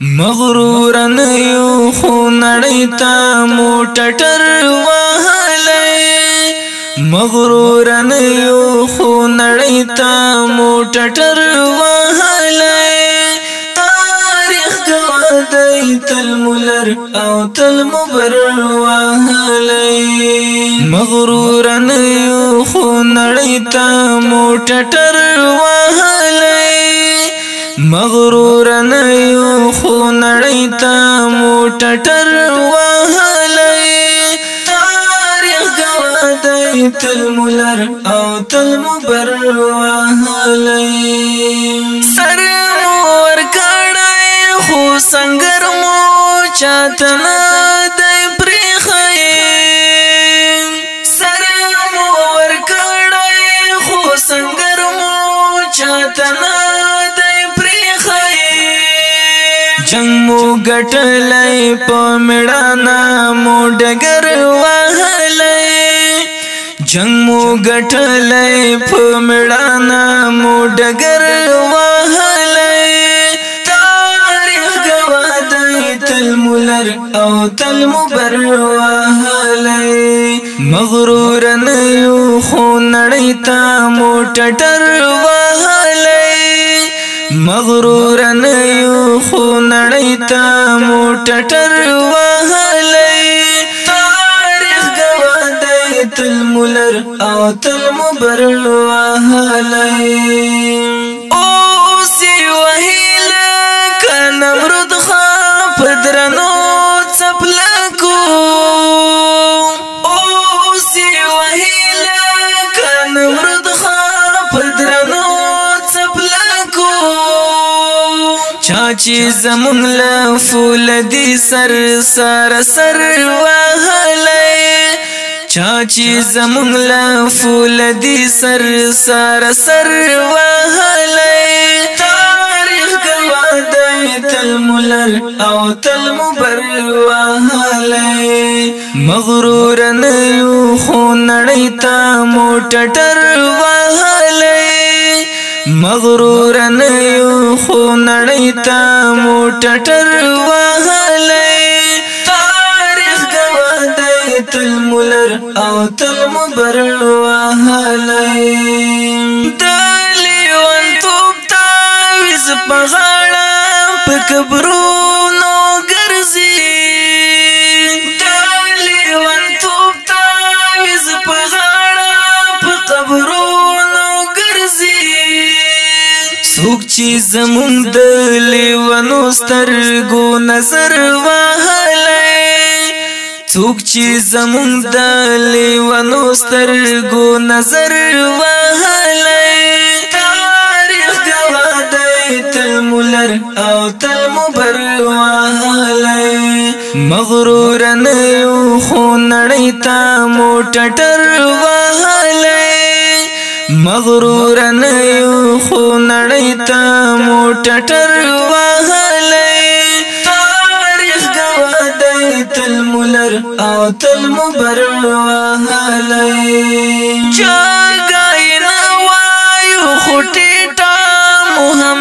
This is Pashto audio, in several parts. مغرور نه یو خو نړۍ ته مو ټټر وهلې مغرور نه یو خو نړۍ ته مو ټټر وهلې تاریخ ګواهی تل مولر او تل مبر وهلې مغرور نه یو خو نړۍ ته مو ټټر وهلې مغرور نه یو خو نړۍ ته مو ټټر وهلې تاریخ گواډې تل مولر او تل مبر وهلې سر مور کړه خو څنګه مو چاتنه جنگ مو گٹلئی پا مڑانا مو ڈگر وحلئی جنگ مو گٹلئی پا مڑانا مو ڈگر وحلئی تاریخ گوادئی تل ملر او تل مبر وحلئی مغرور نیو خون نڑیتا مو ٹٹر وحلئی مغرور نه یو خو نړۍ ته مو ټټر وهلې تاریخ گواندې تل مولر او تل مبر وهلې او چې زمون له فول دي سر سر سر وهلې چا چې زمون له فول دي سر سر سر وهلې تاریخ گواه دی تل ملر او تل مبر وهلې مغرور نه یو خو نړۍ ته مو ټټر وهلې مغرور نه یو خو نړۍ ته مو ټټر وهلې تاریخ گواه دی تل مولر او تل مبر وهلې دلی وان توپ تا وز پغاړه په قبرونو ګرځي څوک چې زمون د لیوانو سترګو نظر وهلې څوک چې زمون د لیوانو سترګو نظر وهلې تاریخ گواه دی تل مولر او تل مبر وهلې مغرور نه خو نړۍ ته مو ټټر وهلې مغرور نه یو خو نړۍ ته مو ټټر وهلې تاریخ گواډې تل مولر او تل مبر وهلې چا غاینه وایو خټې ته مو هم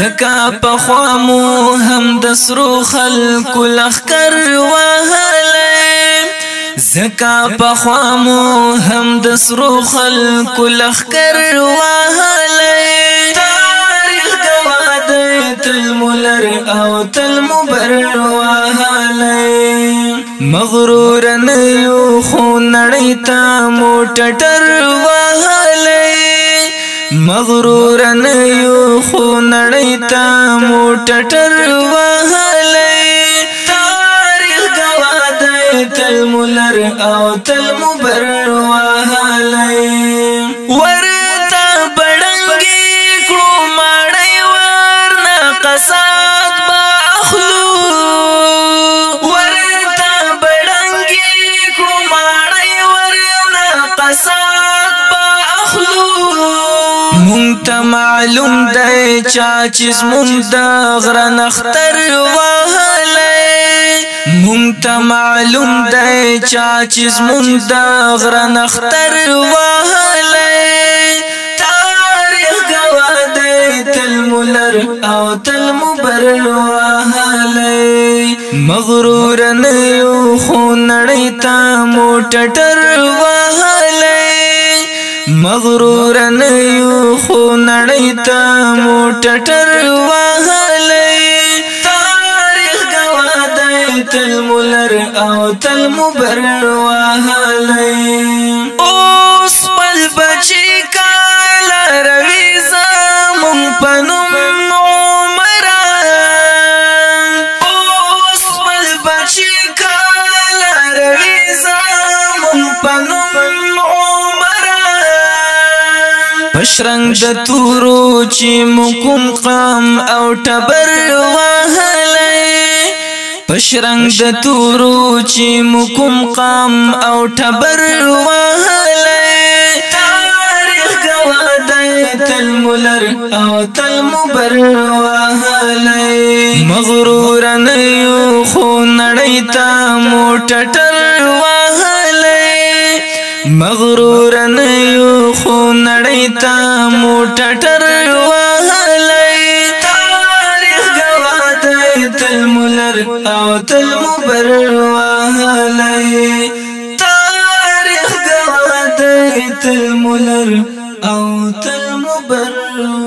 زکا پخوامو هم د سرو خلق لخر وهلې زکا پخوامو هم د سرو خلق لخر وهلې تاریخ گواد تل مولر او تل مبر وهلې مغرور نه یو خو نړۍ ته مو ټټر وهلې مغرور نه یو خو نړۍ ته مو ټټر وهلې تاریخ گواه دی تل مولر او تل مبر وهلې ورته بڑنګي کړو ماړې ورنه قصاد با اخلو ورته بڑنګي کړو ماړې ورنه قصاد با اخلو مونږ ته معلوم دی چا چې مونږ د غره نختر وهلې مونږ ته معلوم دی چا چې مونږ د غره نختر وهلې تاریخ گوا دی تل مولر او تل مبر وهلې مغرور نه یو خو نړۍ ته مو ټټر وهلې مغرور نه یو خو نړۍ ته مو ټټر وهلې تاریخ گواه دی تل مولر او تل مبرر وهلې اوس پل بچی کاله روي زمون پنوم شرنګ د تورو چې مکم قام او ټبر وهلې پشرنګ د تورو چې مکم قام او ټبر وهلې تاریخ گواډه تل مولر او تل مبر وهلې مغرور نه یو خو نړۍ ته مو ټټر وهلې مغرور نه تا مو ټټر وهلای تاریخ گواه دی تل مولر او تل مبر وهلای تاریخ گواه دی تل مولر او تل مبر